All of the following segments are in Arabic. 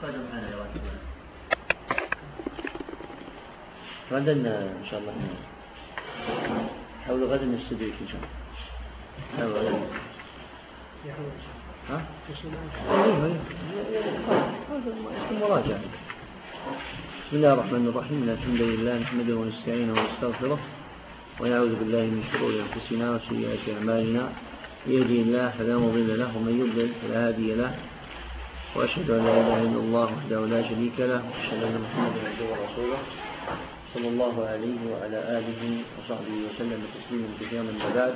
يا غدا إن شاء الله. حاولوا غدا نستدرك إن شاء الله. ها؟ بسم الله الرحمن الرحيم. الحمد لله نحمده ونستعينه ونستغفره ونعوذ بالله من شرور أنفسنا وسيئات أعمالنا. يهدي الله فلا مضل له ومن يضلل فلا هادي له. وأشهد أن لا إله إلا الله وحده لا شريك له وأشهد أن محمدا عبده ورسوله. صلى الله عليه وعلى آله وصحبه وسلم تسليما كثيرا من بعد.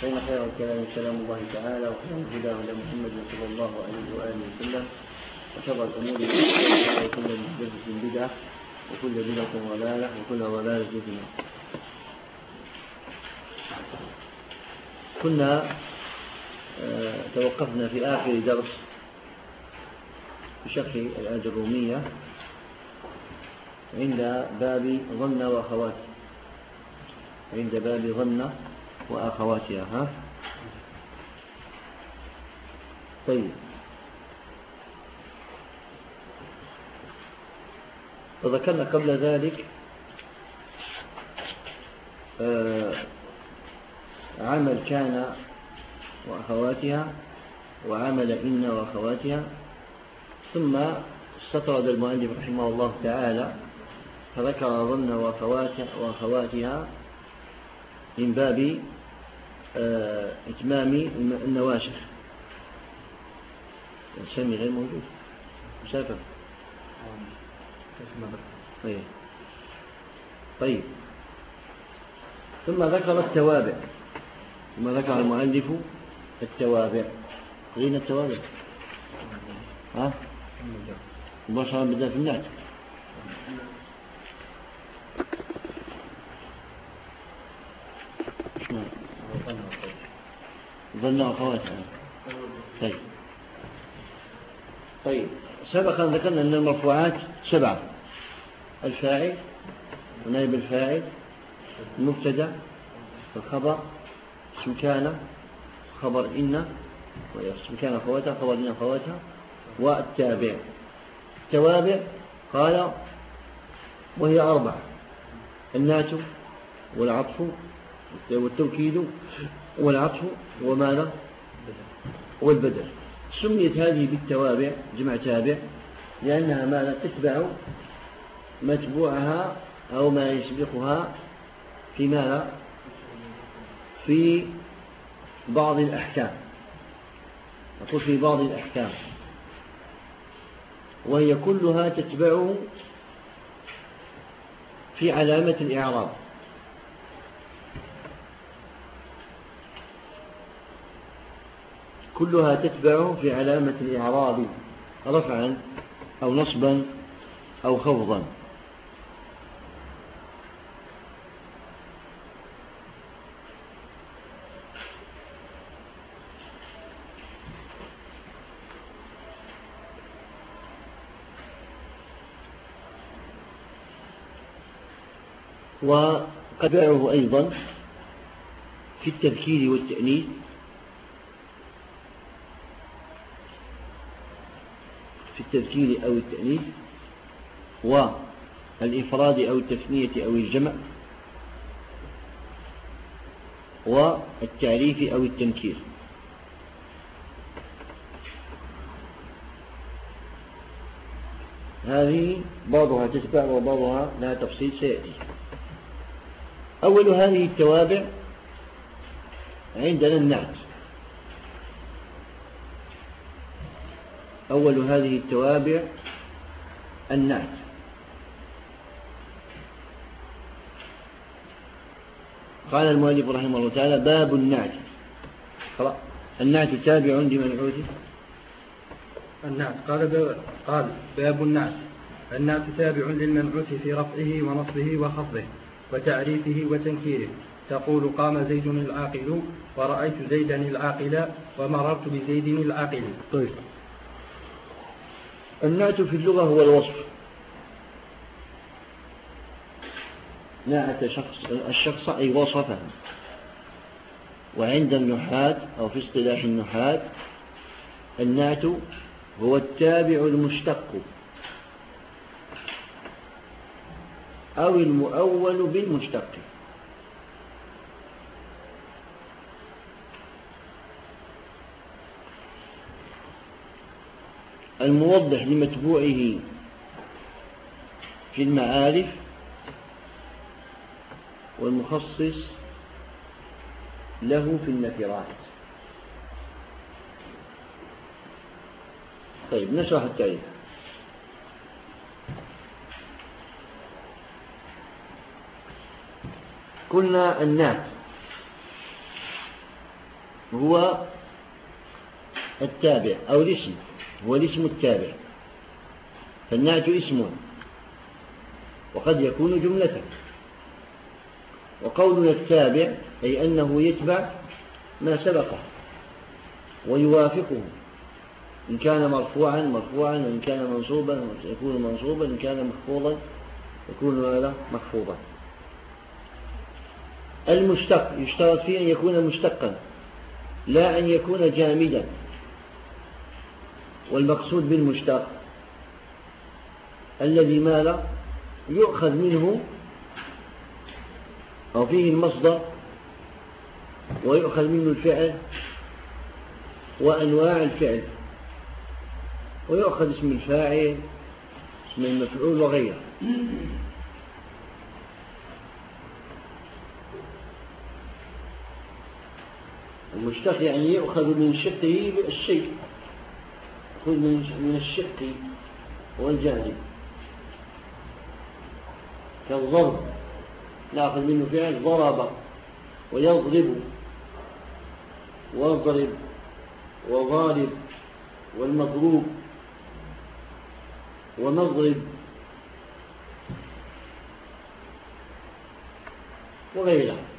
فإن خير الكلام كلام الله تعالى وخير الهدى هدى محمد صلى الله عليه وآله وسلم وشر الأمور وكل محدثة بدعة وكل بدعة ضلالة وكل ضلالة النار. كنا آه، توقفنا في آخر درس بشرح الآية الرومية عند باب ظن وأخواته عند باب ظن وأخواتها ها؟ طيب. وذكرنا قبل ذلك آه، عمل كان وأخواتها وعمل إن وأخواتها. ثم استطرد المؤلف رحمه الله تعالى فذكر ظن وأخواتها من باب آه، إتمام النواشف السامي غير موجود. مسافر طيب. طيب. ثم ذكر التوابع. ثم ذكر المؤلف التوابع. غين التوابع؟ ها؟ مباشرة بدأ في النعت ظن أخواتها. طيب. طيب. سبق أن ذكرنا أن المرفوعات سبعة. الفاعل ونائب الفاعل المبتدا الخبر اسم كان خبر إن اسم كان أخواتها خبر إن أخواتها. والتابع. التوابع قال وهي أربعة. النات والعطف والتوكيد والعطف وماذا والبدل. سميت هذه بالتوابع جمع تابع لأنها ماذا تتبع متبوعها أو ما يسبقها في ماذا في بعض الأحكام. أقول في بعض الأحكام. وهي كلها تتبع في علامة الإعراب. كلها تتبع في علامة الإعراب رفعا أو نصبا أو خفضا وقد باعه أيضا في التذكير والتأنيث. في التذكير أو التأنيث والإفراد أو التثنية أو الجمع والتعريف أو التنكير. هذه بعضها تتبع وبعضها لا تفصيل سيأتي. أول هذه التوابع عندنا النعت. أول هذه التوابع النعت. قال المؤلف رحمه الله تعالى باب النعت. النعت تابع لمنعوته النعت. قال قال باب النعت. النعت تابع للمنعوت في رفعه ونصبه وخفضه. وتعريفه وتنكيره. تقول قام زيد العاقل ورأيت زيدا العاقل ومررت بزيد العاقل. طيب. النعت في اللغة هو الوصف. نعت شخص الشخص أي وصفه. وعند النحاة أو في اصطلاح النحاة النعت هو التابع المشتق. أو المؤول بالمشتق. الموضح لمتبوعه في المعارف والمخصص له في النكرات. طيب نشرح التعريف. قلنا النات هو التابع أو الاسم هو الاسم التابع. فالنعت اسم. وقد يكون جملة. وقولنا التابع أي أنه يتبع ما سبقه ويوافقه. إن كان مرفوعا مرفوعا وإن كان منصوبا يكون منصوبا إن كان محفوظا يكون ماذا محفوظا. المشتق يشترط فيه أن يكون مشتقا لا أن يكون جامدا. والمقصود بالمشتق الذي ماذا؟ يؤخذ منه أو فيه المصدر ويؤخذ منه الفعل وأنواع الفعل ويؤخذ اسم الفاعل اسم المفعول وغيره. المشتق يعني يؤخذ من شقه الشيء يأخذ من الشق والجانب كالضرب نأخذ منه فعل ضرب ويضرب واضرب وضارب والمضروب ونضرب وغيرها.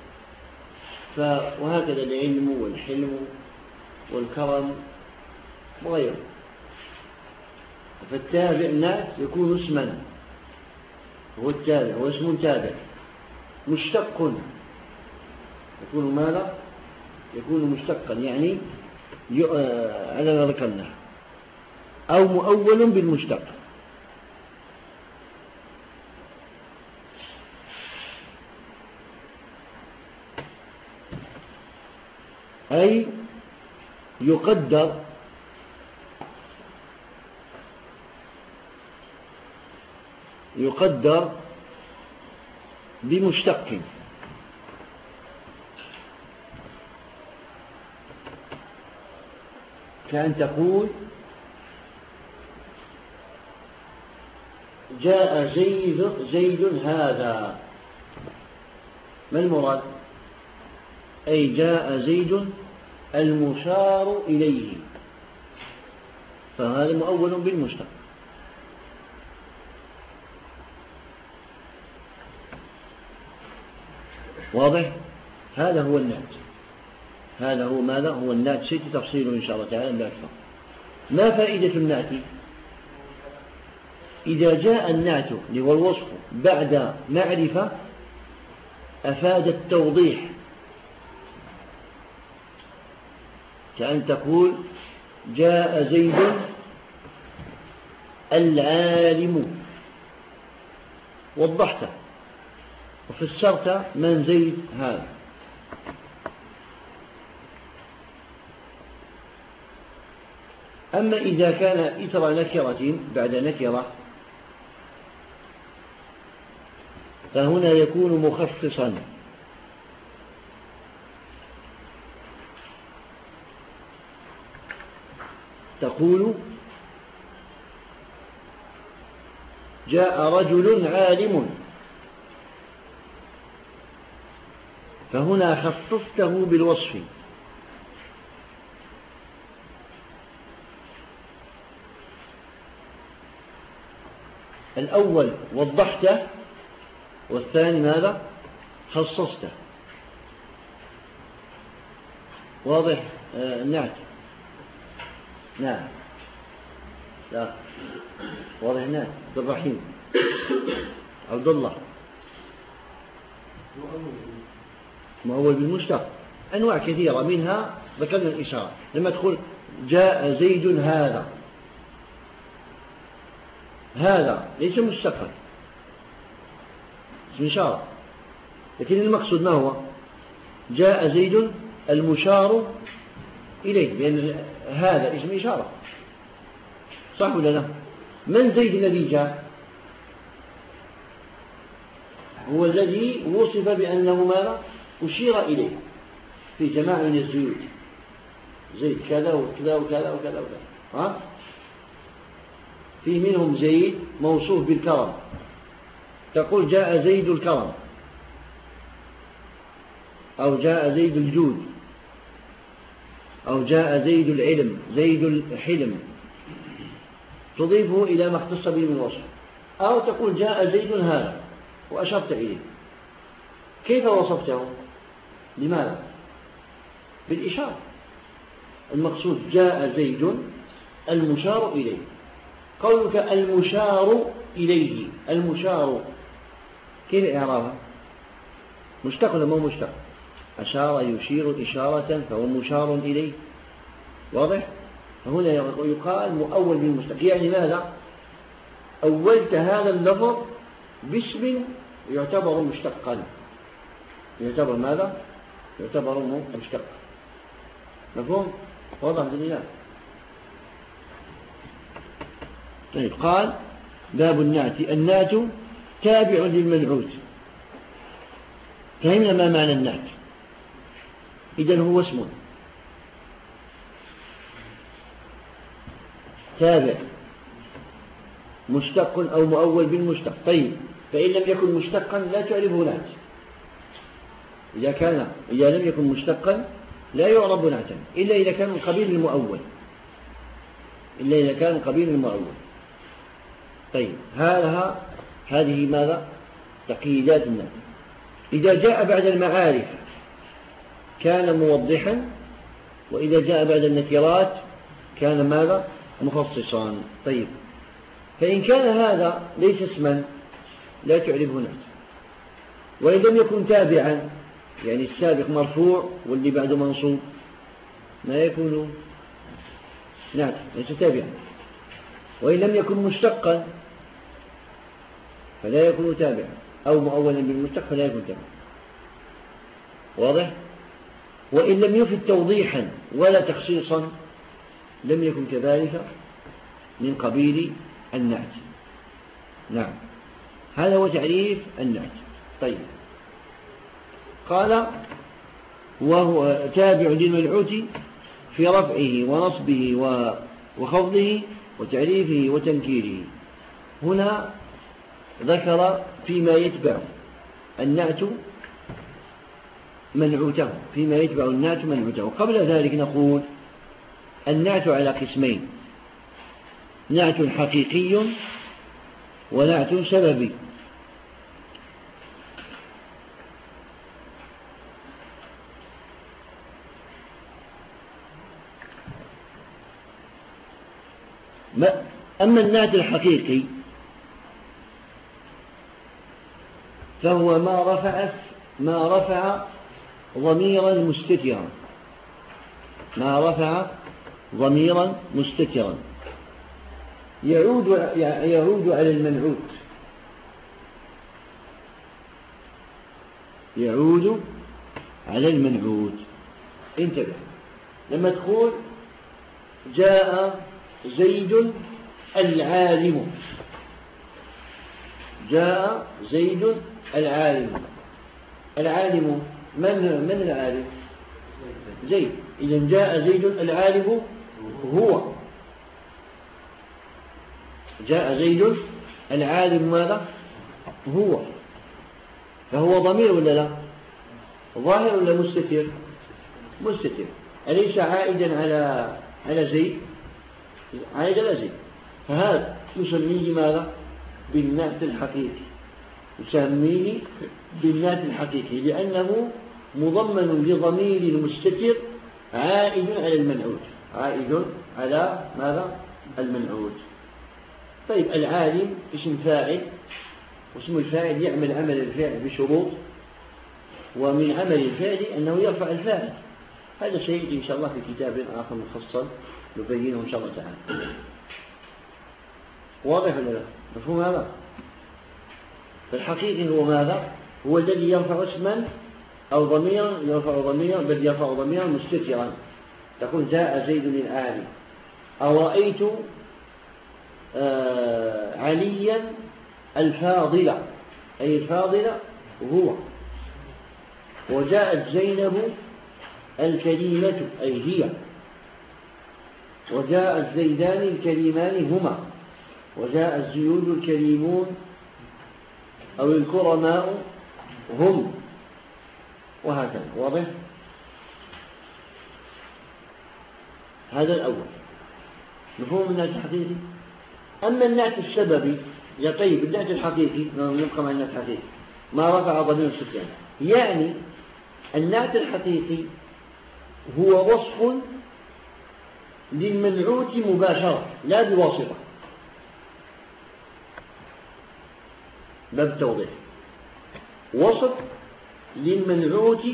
وهكذا العلم والحلم والكرم وغيره. فالتابع الناس يكون اسما هو التابع هو اسم تابع مشتق. يكون ماذا؟ يكون مشتقا يعني آه، على ذكرنا أو مؤول بالمشتق. أي يقدر يقدر بمشتق. كأن تقول جاء زيد زيد هذا. ما المراد؟ أي جاء زيد المشار إليه. فهذا مؤول بالمشتق. واضح؟ هذا هو النات هذا هو ماذا؟ هو النات سيتي تفصيله إن شاء الله تعالى بأكثر ما فائدة النات إذا جاء النات هو الوصف بعد معرفة أفاد التوضيح. كأن تقول جاء زيد العالم وضحته وفسرت من زيد هذا. أما إذا كان إثر نكرة بعد نكرة فهنا يكون مخصصا. تقول جاء رجل عالم. فهنا خصصته بالوصف. الأول وضحته والثاني ماذا؟ خصصته. واضح؟ آه نعم نعم. لا. واضح نعم. عبد الرحيم. عبد الله. مؤول بالمشتق. أنواع كثيرة منها ذكرنا الإشارة. لما تقول جاء زيد هذا. هذا ليس مشتقا. اسم إشارة لكن المقصود ما هو؟ جاء زيد المشار إليه. لأن هذا اسم إشارة. صح ولا لا؟ من زيد الذي جاء؟ هو الذي وصف بأنه ماذا أشير إليه. في جماعة من الزيوت. زيد كذا وكذا وكذا وكذا وكذا. ها؟ في منهم زيد موصوف بالكرم. تقول جاء زيد الكرم. أو جاء زيد الجود. أو جاء زيد العلم زيد الحلم. تضيفه إلى ما اختص به من وصف. أو تقول جاء زيد هذا وأشرت إليه. كيف وصفته؟ لماذا؟ بالإشارة. المقصود جاء زيد المشار إليه. قولك المشار إليه. المشار. كيف إعرابها؟ مشتق ولا مو مشتق؟ أشار يشير إشارة فهو مشار إليه. واضح؟ فهنا يقال مؤول بالمشتق يعني ماذا؟ أولت هذا اللفظ باسم يعتبر مشتقا. يعتبر ماذا؟ يعتبر مشتقا مفهوم؟ واضح بالله طيب قال باب النعت. النعت تابع للمنعوت. فهمنا ما معنى النعت. إذا هو اسم تابع. مشتق أو مؤول بالمشتق. طيب فإن لم يكن مشتقا لا تعرفه نعت إذا كان إذا لم يكن مشتقا لا يعرب نعتا إلا إذا كان من قبيل المؤول. إلا إذا كان من قبيل المؤول. طيب هذا هذه ماذا؟ تقييدات النعت إذا جاء بعد المعارف كان موضحا وإذا جاء بعد النكرات كان ماذا؟ مخصصا. طيب. فإن كان هذا ليس اسما لا تعرفه نعت وإن لم يكن تابعا يعني السابق مرفوع واللي بعده منصوب ما يكون؟ نعت ليس تابعا. وإن لم يكن مشتقا فلا يكون تابعا. أو مؤولا بالمشتق فلا يكون تابعا. واضح؟ وإن لم يفد توضيحا ولا تخصيصا لم يكن كذلك من قبيل النعت. نعم. هذا هو تعريف النعت. طيب. قال وهو تابع للمنعوت في رفعه ونصبه وخفضه وتعريفه وتنكيره. هنا ذكر فيما يتبع النعت منعوته فيما يتبع النعت منعوته. قبل ذلك نقول النعت على قسمين نعت حقيقي ونعت سببي. أما النعت الحقيقي فهو ما رفع ما رفع ضميرا مستترا. ما رفع ضميرا مستترا. يعود يعود على المنعوت. يعود على المنعوت. انتبه. لما تقول جاء زيد العالم. جاء زيد العالم. العالم من من العالم؟ زيد. إذا جاء زيد العالم هو. جاء زيد العالم ماذا؟ هو. فهو ضمير ولا لا؟ ظاهر ولا مستتر؟ مستتر. أليس عائدا على على زيد؟ عائد على زيد. فهذا نسميه ماذا؟ بالنعت الحقيقي. نسميه بالنعت الحقيقي لأنه مضمن لضمير مستتر عائد على المنعوت. عائد على ماذا؟ المنعوت. طيب العالم اسم فاعل واسم الفاعل يعمل عمل الفعل بشروط ومن عمل الفعل أنه يرفع الفاعل. هذا سيأتي إن شاء الله في كتاب آخر مفصل نبينه إن شاء الله تعالى. واضح ولا لا؟ مفهوم هذا؟ فالحقيقي هو ماذا؟ هو الذي يرفع اسما أو ضميرا يرفع ضميرا بل يرفع ضميرا مستترا. تقول جاء زيد الآن أو رأيت آه عليا الفاضلة أي الفاضلة هو. وجاءت زينب الكريمة أي هي. وجاء الزيدان الكريمان هما. وجاء الزيود الكريمون أو الكرماء هم. وهكذا واضح؟ هذا الأول. مفهوم النعت الحقيقي؟ أما النعت السببي يا طيب النعت الحقيقي نبقى مع النعت الحقيقي. ما رفع ضمير السكان. يعني النعت الحقيقي هو وصف للمنعوت مباشرة لا بواسطة. باب توضيح وصف للمنعوت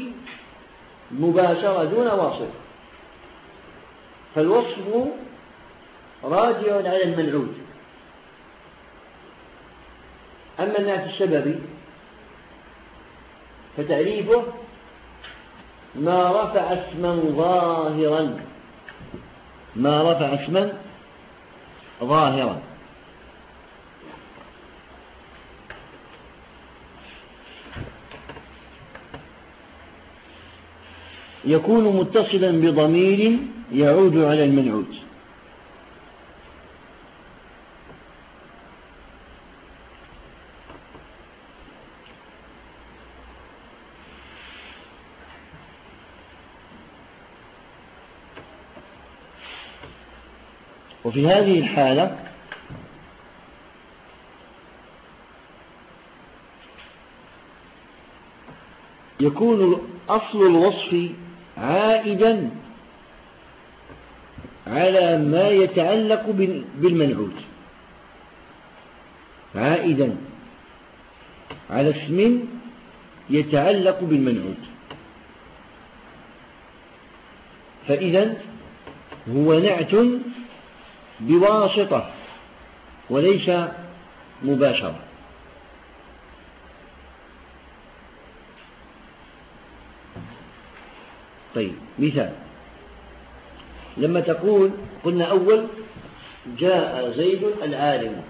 مباشرة دون واسطة فالوصف راجع على المنعوت. أما النعت السببي فتعريفه ما رفع اسما ظاهرا. ما رفع اسما ظاهرا. يكون متصلا بضمير يعود على المنعوت. وفي هذه الحالة يكون أصل الوصف عائدا على ما يتعلق بالمنعوت. عائدا على اسم يتعلق بالمنعوت. فإذا هو نعت بواسطة وليس مباشرة. طيب مثال. لما تقول قلنا أول جاء زيد العالم.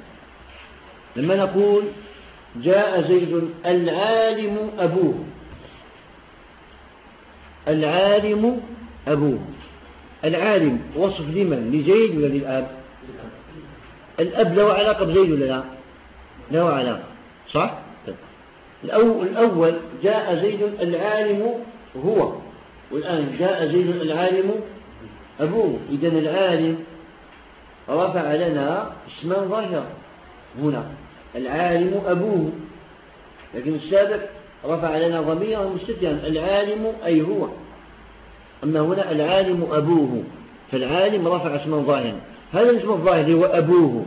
لما نقول جاء زيد العالم أبوه. العالم أبوه. العالم وصف لمن؟ لزيد ولا للآب؟ الأب له علاقة بزيد ولا لا؟ له علاقة. صح؟ طيب. الأول جاء زيد العالم هو. والآن جاء زيد العالم أبوه. إذا العالم رفع لنا اسما ظاهرا. هنا العالم أبوه. لكن السابق رفع لنا ضميرا مستترا العالم أي هو. أما هنا العالم أبوه. فالعالم رفع اسما ظاهرا. هذا الاسم الظاهر هو أبوه.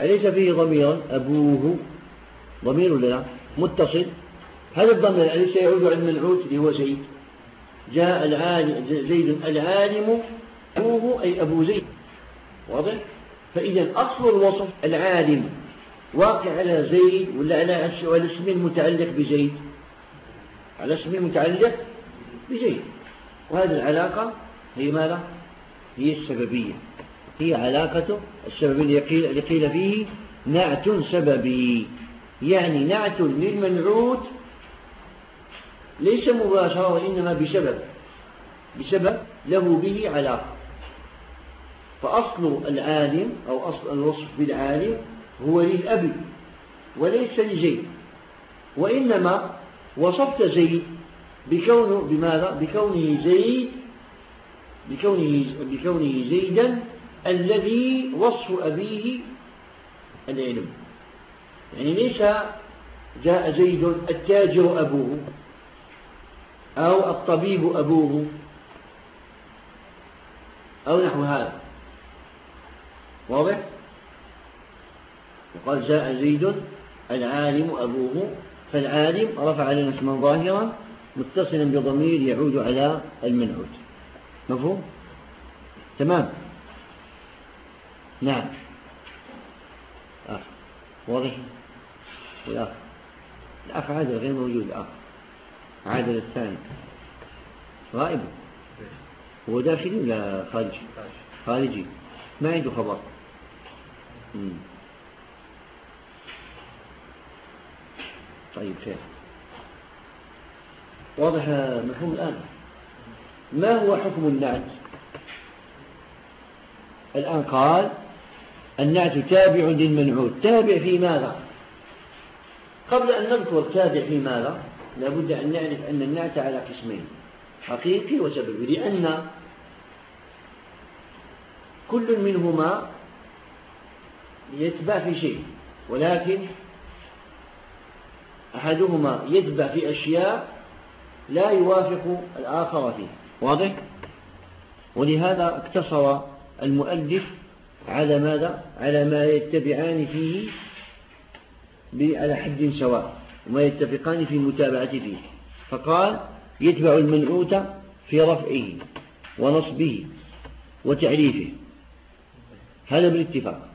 أليس فيه ضمير أبوه؟ ضمير لا؟ متصل. هذا الضمير أليس يعود على المنعوت اللي هو زيد جاء زيد العالم أبوه أي أبو زيد. واضح؟ فإذا أصل الوصف العالم. واقع على زيد ولا على الاسم المتعلق بزيد؟ على اسم المتعلق بزيد. وهذه العلاقة هي ماذا؟ هي السببية. هي علاقة السبب اللي قيل فيه نعت سببي. يعني نعت للمنعوت ليس مباشرة وإنما بسبب بسبب له به علاقة. فأصل العالم أو أصل الوصف بالعالم هو للأب وليس لزيد. وإنما وصفت زيد بكونه بماذا؟ بكونه زيد بكونه, بكونه زيدا الذي وصف أبيه العلم. يعني ليس جاء زيد التاجر أبوه. أو الطبيب أبوه أو نحو هذا. واضح؟ وقال جاء زيد العالم أبوه فالعالم رفع لنا اسما ظاهرا متصلا بضمير يعود على المنعوت. مفهوم؟ تمام. نعم. آه. واضح؟ والأخ الأخ عادل غير موجود. الأخ عادل الثاني غائب. هو داخلي ولا خارجي؟ خارجي. ما عنده خبر. طيب خير. واضح مفهوم الآن. ما هو حكم النعت؟ الآن قال النعت تابع للمنعوت. تابع في ماذا؟ قبل أن نذكر تابع في ماذا؟ لابد أن نعرف أن النعت على قسمين حقيقي وسببي لأن كل منهما يتبع في شيء ولكن أحدهما يتبع في أشياء لا يوافق الآخر فيه واضح؟ ولهذا اقتصر المؤلف على ماذا؟ على ما يتبعان فيه على حد سواء وما يتفقان في المتابعة فيه. فقال يتبع المنعوت في رفعه ونصبه وتعريفه. هذا بالاتفاق.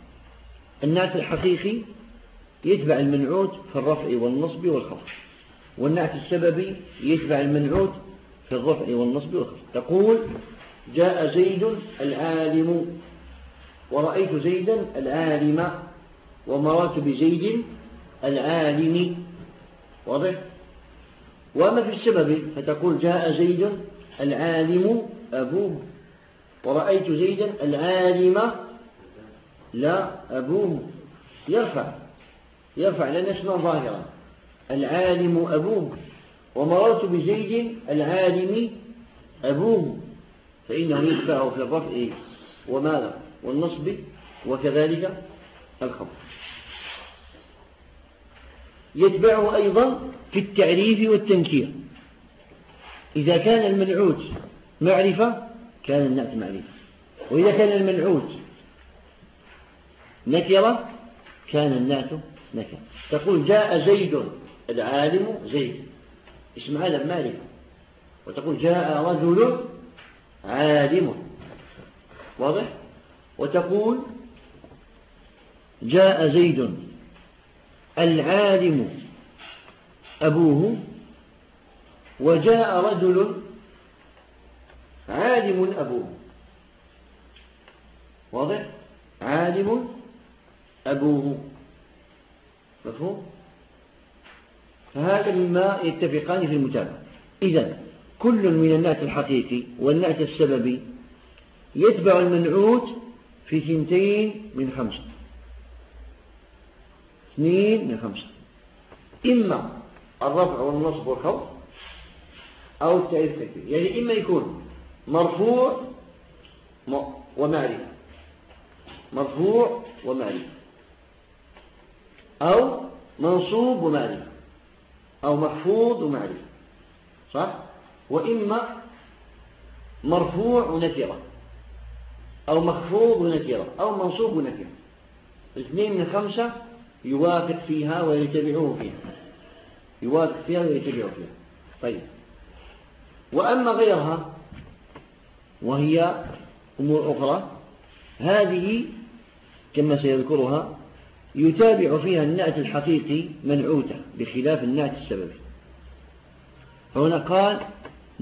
النعت الحقيقي يتبع المنعوت في الرفع والنصب والخفض. والنعت السببي يتبع المنعوت في الرفع والنصب والخفض. تقول جاء زيد العالم. ورأيت زيدا العالم. ومرات بزيد العالم. واضح؟ وما في السبب فتقول جاء زيد العالم أبوه ورأيت زيدا العالم لا أبوه يرفع يرفع لأن اسما ظاهرا. العالم أبوه ومررت بزيد العالم أبوه فإنه يتبع في الرفع. وماذا؟ والنصب. وكذلك الخفض يتبعه أيضا في التعريف والتنكير. إذا كان المنعوت معرفة كان النعت معرفة. وإذا كان المنعوت نكرة كان النعت نكرة. تقول جاء زيد العالم زيد. اسم هذا معرفة وتقول جاء رجل عالم. واضح؟ وتقول جاء زيد. العالم أبوه وجاء رجل عالم أبوه. واضح؟ عالم أبوه. مفهوم؟ فهذا مما يتفقان في المتابعة. إذا كل من النعت الحقيقي والنعت السببي يتبع المنعوت في ثنتين من خمسة. اثنين من خمسة. إما الرفع والنصب والخفض أو التعريف التكبير. يعني إما يكون مرفوع ومعرفة. مرفوع ومعرفة. أو منصوب ومعرفة. أو محفوظ ومعرفة. صح؟ وإما مرفوع ونكرة. أو مخفوض ونكرة. أو منصوب ونكرة. اثنين من خمسة يوافق فيها ويتبعوه فيها. يوافق فيها ويتبعوه فيها. طيب. وأما غيرها وهي أمور أخرى هذه كما سيذكرها يتابع فيها النعت الحقيقي منعوتة بخلاف النعت السببي. فهنا قال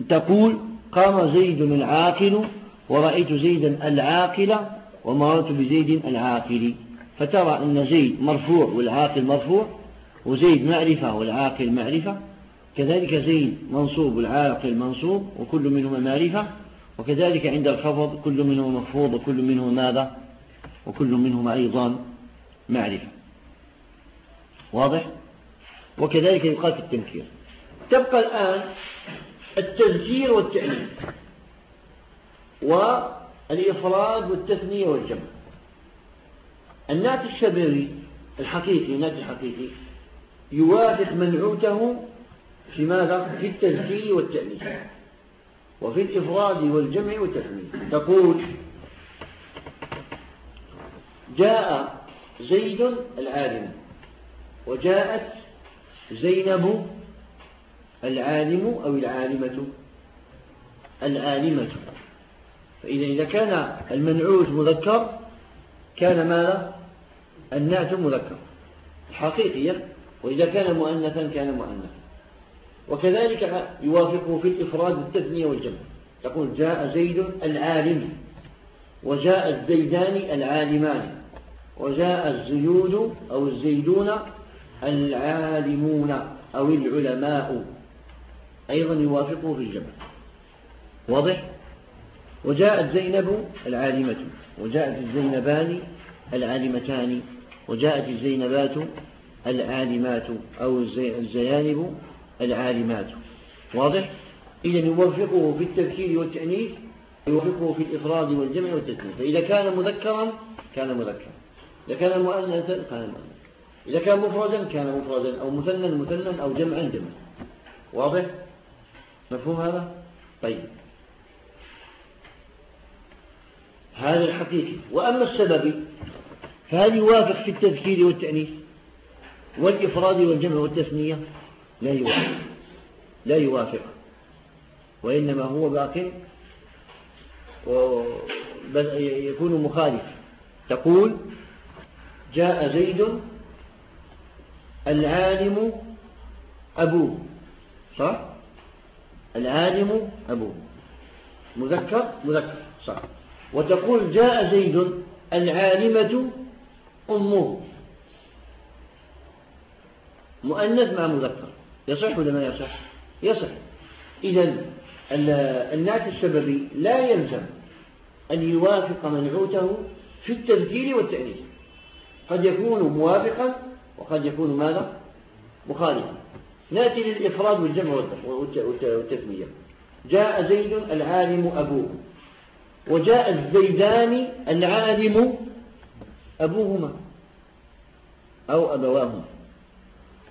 تقول قام زيد العاقل ورأيت زيدا العاقل ومررت بزيد العاقل. فترى أن زيد مرفوع والعاقل مرفوع وزيد معرفة والعاقل معرفة كذلك زيد منصوب والعاقل منصوب وكل منهما معرفة. وكذلك عند الخفض كل منهما مخفوض وكل منهما ماذا؟ وكل منهما أيضا معرفة. واضح؟ وكذلك يقال في التنكير. تبقى الآن التذكير والتأليف والإفراد والتثنية والجمع. النات الشبري الحقيقي النات الحقيقي يوافق منعوته في ماذا؟ في التذكير والتأليف وفي الإفراد والجمع والتثنية تقول جاء زيد العالم وجاءت زينب العالم أو العالمة؟ العالمة. فإذا إذا كان المنعوت مذكر كان ماذا؟ النعت مذكر حقيقية وإذا كان مؤنثا كان مؤنثا. وكذلك يوافقه في الإفراد التثنية والجمع. تقول جاء زيد العالم وجاء الزيدان العالمان وجاء الزيود أو الزيدون العالمون أو العلماء. أيضا يوافقه في الجمع. واضح؟ وجاءت زينب العالمة وجاءت الزينبان العالمتان. وجاءت الزينبات العالمات أو الزيانب العالمات. واضح؟ إذا يوفقه في التذكير والتأنيث يوفقه في الإفراد والجمع والتثنية. فإذا كان مذكرا كان مذكرا. إذا كان مؤنثا كان مؤنثا. إذا كان مفردا كان مفردا أو مثنى مثنى. أو جمعا جمعا. واضح؟ مفهوم هذا؟ طيب. هذا الحقيقي. وأما السبب فهل يوافق في التذكير والتأنيث والإفراد والجمع والتثنية لا يوافق. لا يوافق. وإنما هو باق بل يكون مخالف. تقول جاء زيد العالم أبوه صح؟ العالم أبوه مذكر؟ مذكر. صح. وتقول جاء زيد العالمة أمه. مؤنث مع مذكر. يصح ولا ما يصح؟ يصح. إذا النعت السببي لا يلزم أن يوافق منعوته في التذكير والتأنيث. قد يكون موافقا وقد يكون ماذا؟ مخالفا. نأتي للإفراد والجمع والتثنية جاء زيد العالم أبوه. وجاء الزيدان العالم أبوهما أو أبواهما.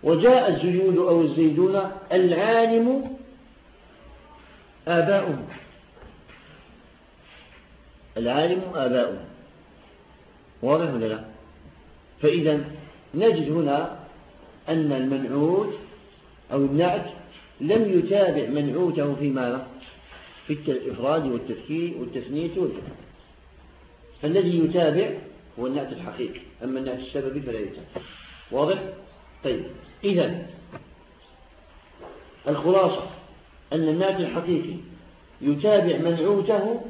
وجاء الزيود أو الزيدون العالم آباؤهم. العالم آباؤهم. واضح ولا لا؟ فإذا نجد هنا أن المنعوت أو النعت لم يتابع منعوته في ماذا؟ في الإفراد والتذكير والتثنية والجمع فالذي يتابع هو النعت الحقيقي. أما النعت السببي فلا يتابع واضح؟ طيب. إذا الخلاصة أن النعت الحقيقي يتابع منعوته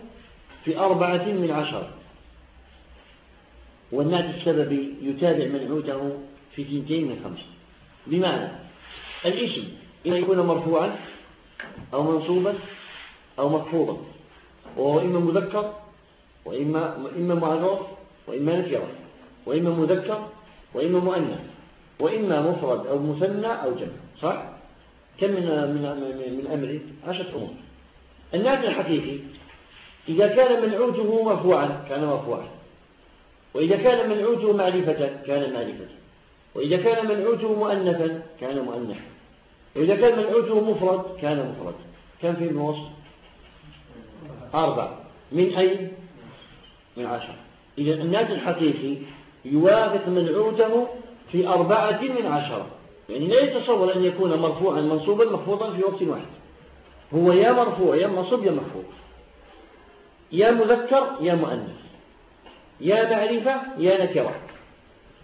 في أربعة من عشر. والنعت السببي يتابع منعوته في ثنتين من خمسة. بمعنى الاسم إما يكون مرفوعا أو منصوبا أو مخفوضا وهو إما مذكر وإما إما معرف وإما نكرة وإما مذكر وإما مؤنث وإما مفرد أو مثنى أو جمع. صح؟ كم من من من أمره عشرة أمور. النعت الحقيقي إذا كان منعوته مرفوعا كان مرفوعا وإذا كان منعوته معرفة كان معرفة. وإذا كان منعوته مؤنثا كان مؤنثا. وإذا كان منعوته مفرد كان مفرد. كم في النص أربع من أي من عشر إذا الناس الحقيقي يوافق منعوته في أربعة من عشرة. يعني لا يتصور أن يكون مرفوعا منصوبا مخفوضا في وقت واحد. هو يا مرفوع يا منصوب يا مخفوض يا مذكر يا مؤنث. يا معرفة يا نكرة.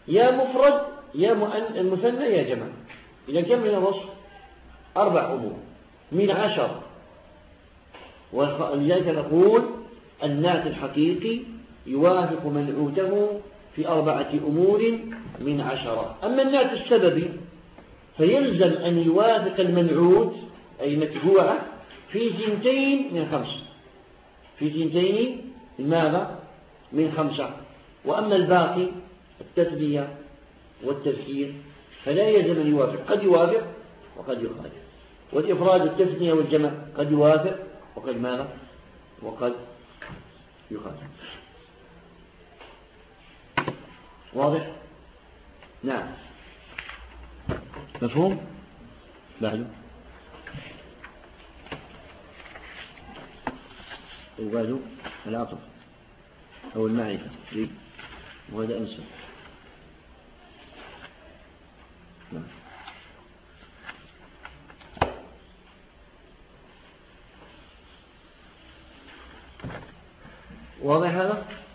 يا مفرد يا مثنى يا جمع. إذا كم من الوصف؟ أربع أمور. من عشر. ولذلك نقول النعت الحقيقي يوافق منعوته في أربعة أمور من عشرة. أما النعت السببي فيلزم أن يوافق المنعوت أي متبوعة في ثنتين من خمسة. في ثنتين لماذا؟ من خمسة. وأما الباقي التثنية والتذكير فلا يلزم أن يوافق. قد يوافق وقد يخالف. والإفراد التثنية والجمع قد يوافق وقد ماذا؟ وقد يخالف. واضح؟ نعم. مفهوم؟ بعده وبعده العطف أو المعرفة. وهذا أنسى نعم. واضح هذا؟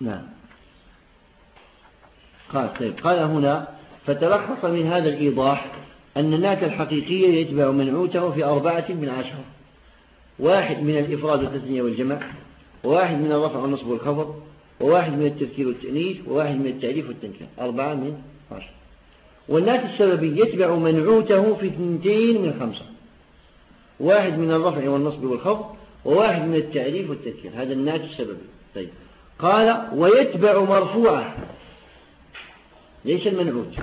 نعم. قال طيب قال هنا فتلخص من هذا الإيضاح أن النعت الحقيقية يتبع منعوته في أربعة من عشرة واحد من الإفراد والتثنية والجمع وواحد من الرفع والنصب والخفض وواحد من التذكير والتأنيث وواحد من التعريف والتنكير. أربعة من عشرة والنات السببي يتبع منعوته في اثنتين من خمسة. واحد من الرفع والنصب والخفض وواحد من التعريف والتذكير هذا النات السببي. طيب. قال ويتبع مرفوعه. ليس المنعوت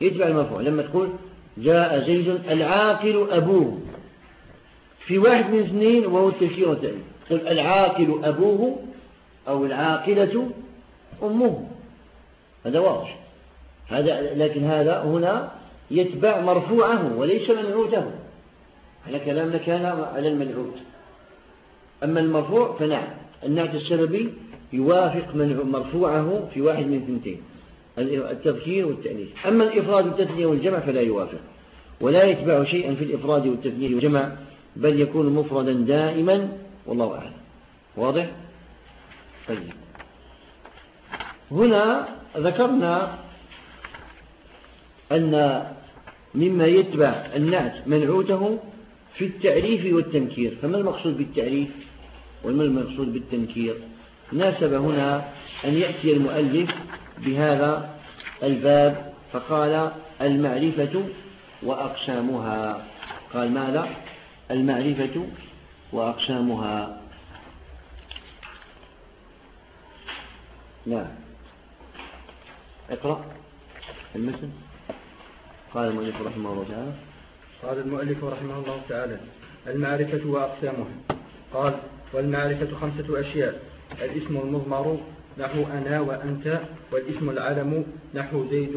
يتبع المرفوع. لما تقول جاء زيد العاقل أبوه. في واحد من اثنين وهو التذكير والتأنيث قل العاقل أبوه أو العاقلة أمه. هذا واضح. هذا لكن هذا هنا يتبع مرفوعه وليس منعوته على كلامنا كان على المنعوت أما المرفوع فنعم. النعت السببي يوافق مرفوعه في واحد من اثنتين التذكير والتأنيث. أما الإفراد والتثنية والجمع فلا يوافق ولا يتبع شيئا في الإفراد والتثنية والجمع بل يكون مفردا دائما والله أعلم. واضح؟ طيب. هنا ذكرنا أن مما يتبع النعت منعوته في التعريف والتنكير. فما المقصود بالتعريف؟ وما المقصود بالتنكير؟ ناسب هنا أن يأتي المؤلف بهذا الباب فقال المعرفة وأقسامها قال ماذا؟ المعرفة وأقسامها نعم اقرأ المثل قال المؤلف رحمه الله تعالى. قال المؤلف رحمه الله تعالى المعرفة وأقسامها قال والمعرفة خمسة أشياء. الاسم المضمر نحو أنا وأنت والاسم العلم نحو زيد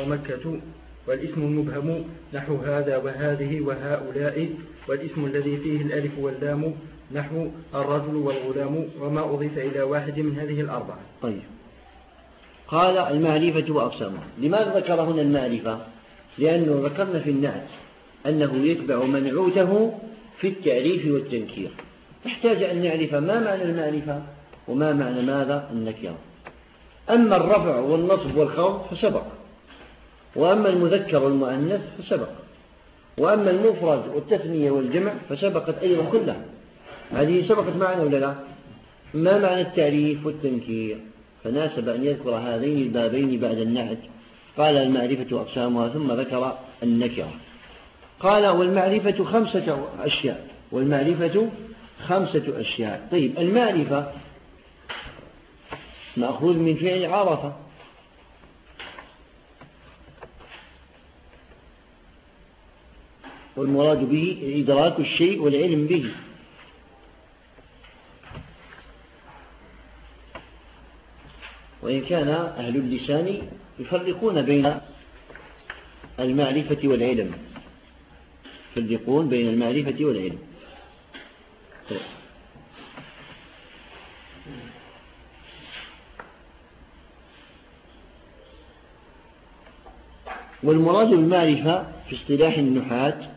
ومكة والاسم المبهم نحو هذا وهذه وهؤلاء والاسم الذي فيه الألف واللام نحو الرجل والغلام وما أضيف إلى واحد من هذه الأربعة. طيب. قال المعرفة وأقسامها لماذا ذكر هنا المعرفة؟ لأنه ذكرنا في النعت أنه يتبع منعوته في التعريف والتنكير. احتاج أن نعرف ما معنى المعرفة؟ وما معنى ماذا؟ النكرة أما الرفع والنصب والخوف فسبق. وأما المذكر والمؤنث فسبق. وأما المفرد والتثنية والجمع فسبقت أيضا كلها. هذه سبقت معنا ولا لا؟ ما معنى التعريف والتنكير؟ فناسب أن يذكر هذين البابين بعد النعت. قال المعرفة أقسامها ثم ذكر النكرة قال والمعرفة خمسة أشياء. والمعرفة خمسة أشياء. طيب المعرفة مأخوذ من فعل عرفة. والمراد به إدراك الشيء والعلم به. وإن كان أهل اللسان يفرقون بين المعرفة والعلم. يفرقون بين المعرفة والعلم. والمراد بالمعرفة في اصطلاح النحاة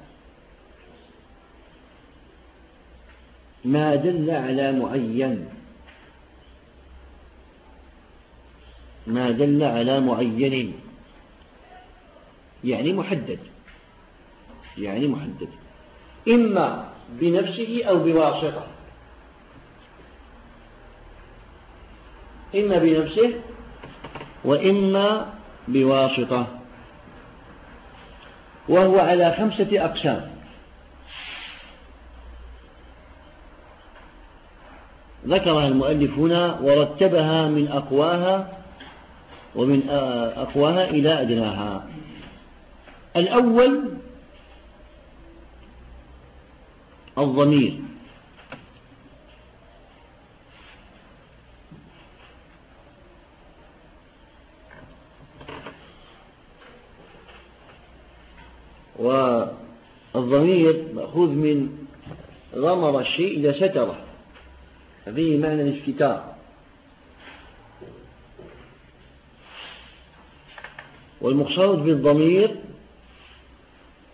ما دل على معين. ما دل على معين. يعني محدد. يعني محدد. إما بنفسه أو بواسطة. إما بنفسه وإما بواسطة. وهو على خمسة أقسام. ذكرها المؤلف هنا ورتبها من أقواها ومن أقواها إلى أدناها. الأول الضمير. والضمير مأخوذ من غمر الشيء إذا ستره ففيه معنى الاستتار والمقصود بالضمير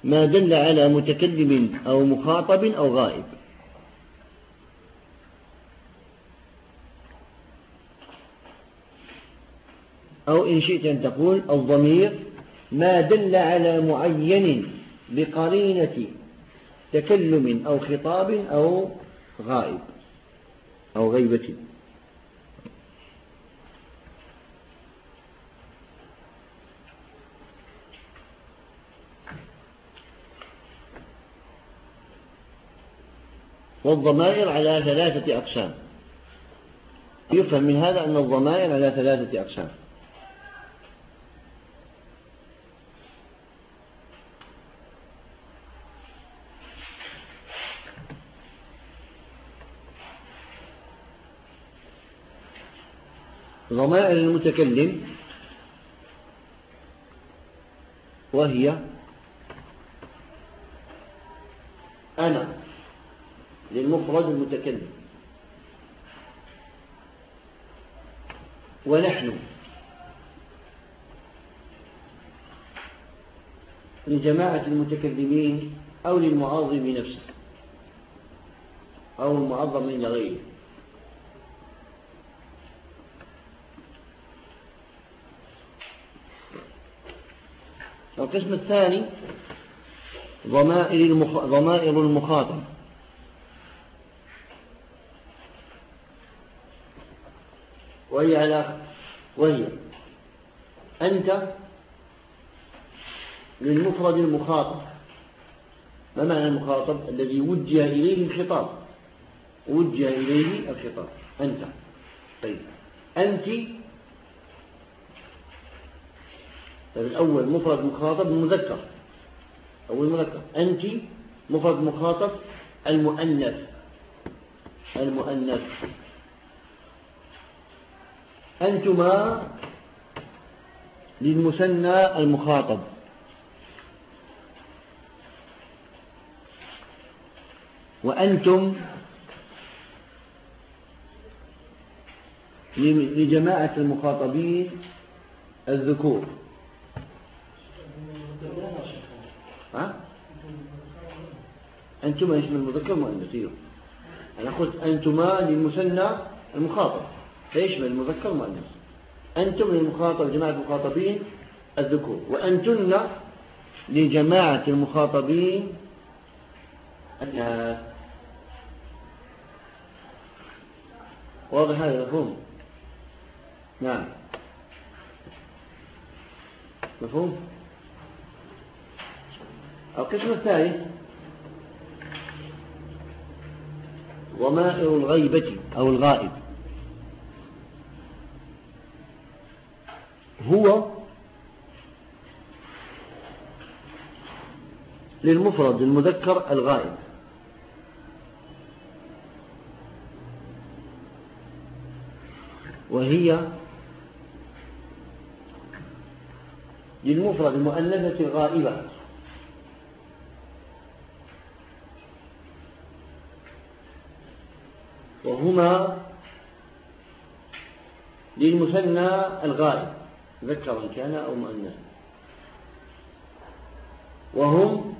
ما دل على متكلم أو مخاطب أو غائب. أو إن شئت أن تقول الضمير ما دل على معين بقرينة تكلم أو خطاب أو غائب أو غيبة. والضمائر على ثلاثة أقسام. يفهم من هذا أن الضمائر على ثلاثة أقسام. ضمائر المتكلم وهي أنا للمفرد المتكلم ونحن لجماعة المتكلمين أو للمعظم نفسه أو المعظم من القسم الثاني ضمائر المخاطب. وهي على وهي أنت للمفرد المخاطب. ما معنى المخاطب؟ الذي وجه إليه الخطاب. وجه إليه الخطاب. أنت. طيب. أنت طيب الأول مفرد مخاطب مذكر. أول مذكر. أنت مفرد مخاطب المؤنث. المؤنث. أنتما للمثنى المخاطب. وأنتم لجماعة المخاطبين الذكور ها؟ أنتما يشمل المذكر والمؤنث أنا قلت أنتما للمثنى المخاطب. فيشمل المذكر والمؤنث أنتم للمخاطب جماعة المخاطبين الذكور. وأنتن لجماعة المخاطبين الناس واضح هذا مفهوم؟ نعم. مفهوم؟ القسم الثالث ضمائر الغيبة أو الغائب. هو للمفرد المذكر الغائب. وهي للمفرد المؤنثة الغائبة. وهما للمثنى الغائب ذكرا كان أو مؤنثا. وهم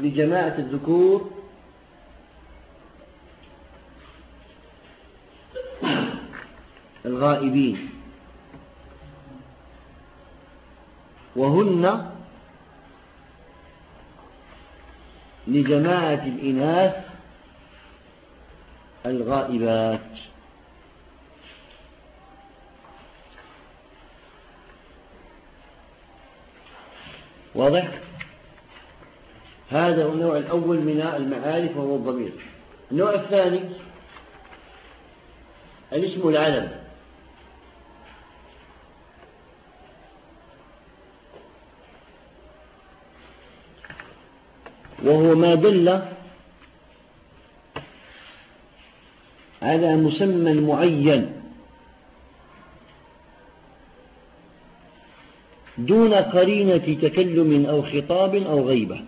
لجماعة الذكور الغائبين. وهن لجماعة الإناث الغائبات. واضح؟ هذا هو النوع الأول من المعارف وهو الضمير. النوع الثاني الاسم العلم وهو ما دل على مسمى معين. دون قرينة تكلم أو خطاب أو غيبة.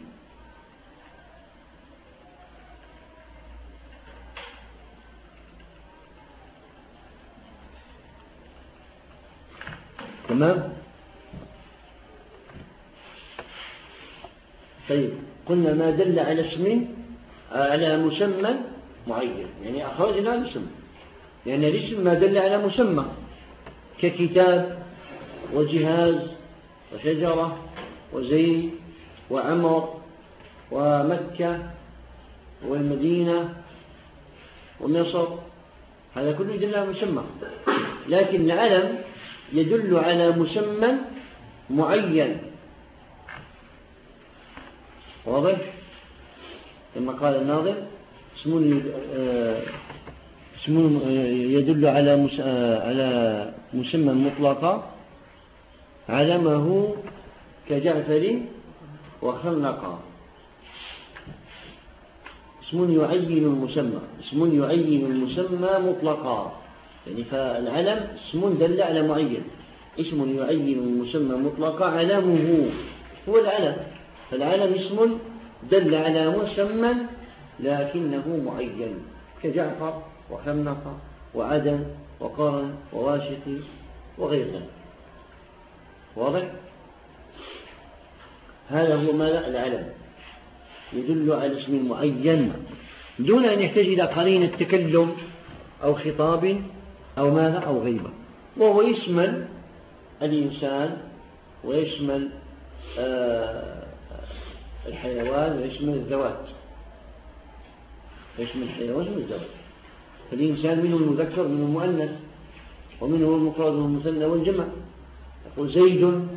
تمام؟ طيب قلنا ما دل على اسم على مسمى معين. يعني أخرجنا الاسم لأن الاسم ما دل على مسمى. ككتاب وجهاز وشجرة وزيد وعمر ومكة والمدينة ومصر. هذا كله يدل على مسمى. لكن العلم يدل على مسمى معين. واضح؟ كما قال الناظم اسم اسم يدل على على مسمى مطلقا علمه كجعفر وخلقا اسم يعين المسمى اسم يعين المسمى مطلقا. يعني فالعلم اسم دل على معين. اسم يعين المسمى مطلقا علمه هو العلم. فالعلم اسم دل على مسمى لكنه معين كجعفر وحمنق وعدن وقرن وواشق وغير ذلك واضح؟ هذا هو ماذا؟ العلم. يدل على اسم معين دون أن يحتاج إلى قرين التكلم أو خطاب أو ماذا أو غيبة. وهو يشمل الإنسان ويشمل آه الحيوان ويشمل الذوات. يشمل الحيوان ويشمل الذوات فالإنسان منه المذكر منه المؤنث ومنه المفرد والمثنى والجمع. يقول زيد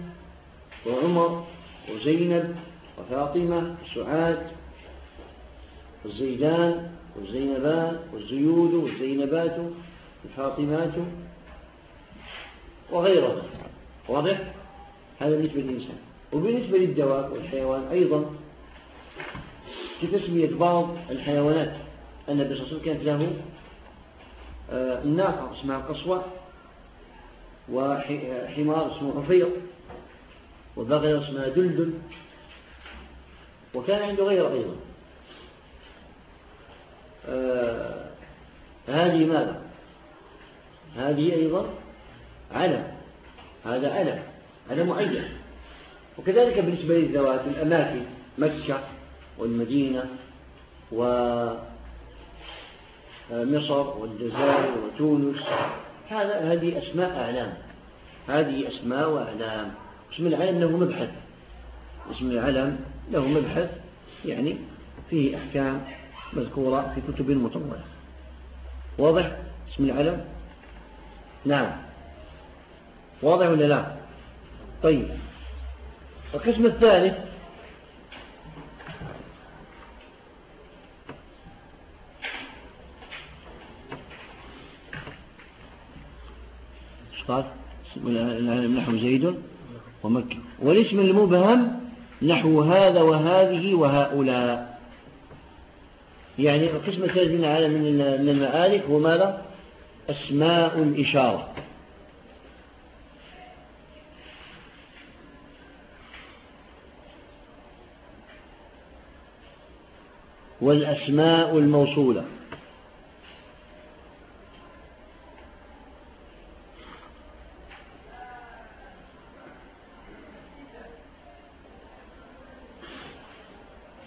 وعمر وزينب وفاطمة وسعاد والزيدان والزينبان والزيود والزينبات والفاطمات وغيرها. واضح؟ هذا بالنسبة للإنسان. وبالنسبة للدواب والحيوان أيضا في تسمية بعض الحيوانات. النبي صلى الله عليه وسلم كانت له آه، الناقة اسمها قصوى وحمار اسمه عفير وبغير اسمها دلدل وكان عنده غير أيضا. آه هذه ماذا؟ هذه أيضا علم. هذا علم علم معين. وكذلك بالنسبة للذوات الأماكن مكة والمدينة ومصر والجزائر وتونس. هذا هذه أسماء أعلام. هذه أسماء وأعلام. اسم العلم له مبحث. اسم العلم له مبحث. يعني فيه أحكام مذكورة في كتب مطولة. واضح اسم العلم؟ نعم. واضح ولا لا؟ طيب. القسم الثالث قال نحو زيد ومكة. والاسم المبهم نحو هذا وهذه وهؤلاء. يعني القسم الثالث من العالم من المآلف هو ماذا؟ أسماء الإشارة. والأسماء الموصولة.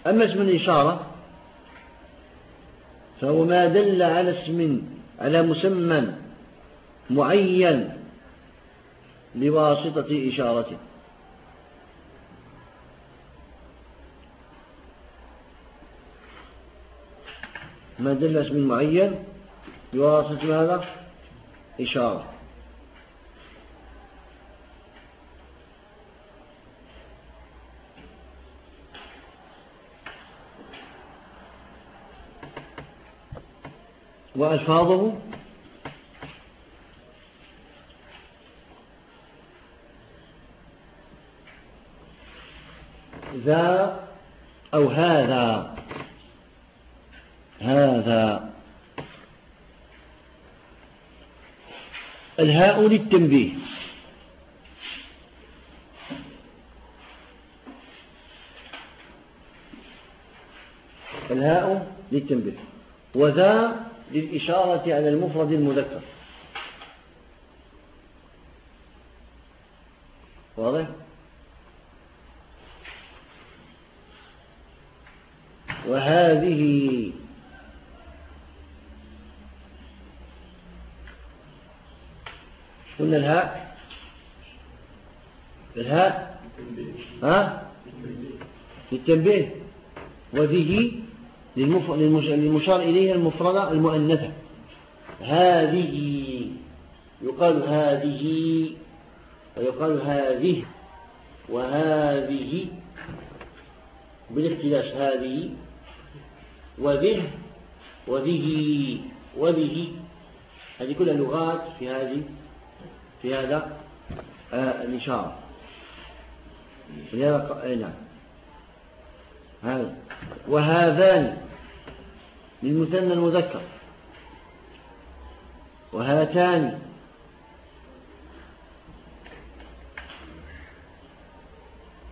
أما اسم الإشارة فهو ما دل على اسم على مسمى معين بواسطة إشارته. ما دل اسم معين بواسطة هذا؟ إشارة. وألفاظه ذا أو هذا. هذا. الهاء للتنبيه. الهاء للتنبيه. وذا للإشارة على المفرد المذكر. واضح؟ وهذه قلنا الهاء. الهاء. ها؟ للتنبيه وذه للمشار إليها المفردة المؤنثة. هذه يقال هذه ويقال هذه وهذه بالاختلاف هذه وبه وبه وبه. هذه كلها لغات في هذه في هذا آه الإشارة. لهذا نعم. هذا. وهذان للمثنى المذكر. وهاتان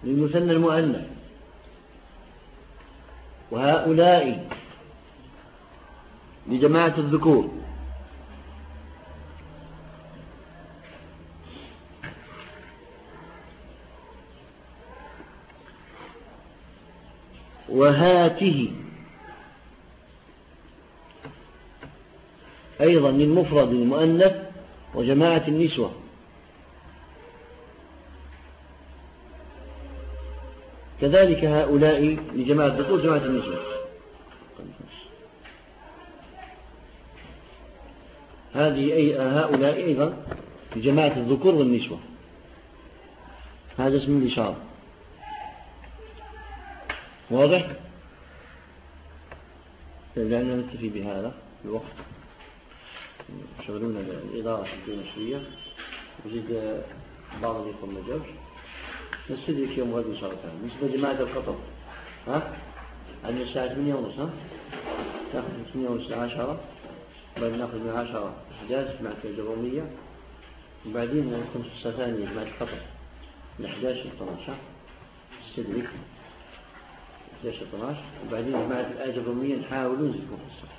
للمثنى المؤنث. وهؤلاء لجماعة الذكور. وهاته. أيضا للمفرد المؤنث وجماعة النسوة. كذلك هؤلاء لجماعة الذكور جماعة النسوة. هذه أي هؤلاء أيضا لجماعة الذكور والنسوة. هذا اسم الإشارة. واضح؟ لأننا نكتفي بهذا الوقت. شغلونا الإدارة الدنيا وجد بعض الإخوة ما جاوش نستدرك يوم غد إن شاء الله تعالى. بالنسبة لجماعة القطر؟ ها؟ عندنا الساعة 8 ونص ها؟ ناخذ 8 ونص 10 بعد ناخذ من 10 11 مع الجرومية وبعدين ندخل في الساعة الثانية جماعة القطر. من 11 ل 12 استدرك 11 12 وبعدين جماعة الآية الرومية نحاول نزيدكم في الصف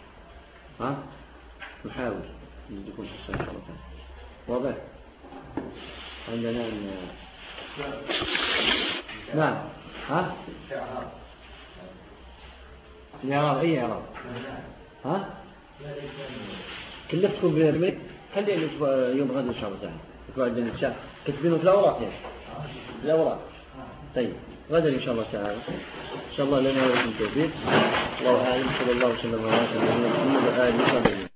ها؟ نحاول نزيدكم في الصف الله تعالى واضح؟ عندنا نعم. ها؟ الإعراب. أي إعراب؟ ها؟ كلفتكم برمي خلي يوم غد إن شاء الله تعالى. كتبينه في الأوراق يعني الأوراق. طيب. غدا إن شاء الله تعالى. إن شاء الله لنا ولكم التوفيق الله أعلم. صلى الله وسلم على نبينا محمد وآله وصحبه.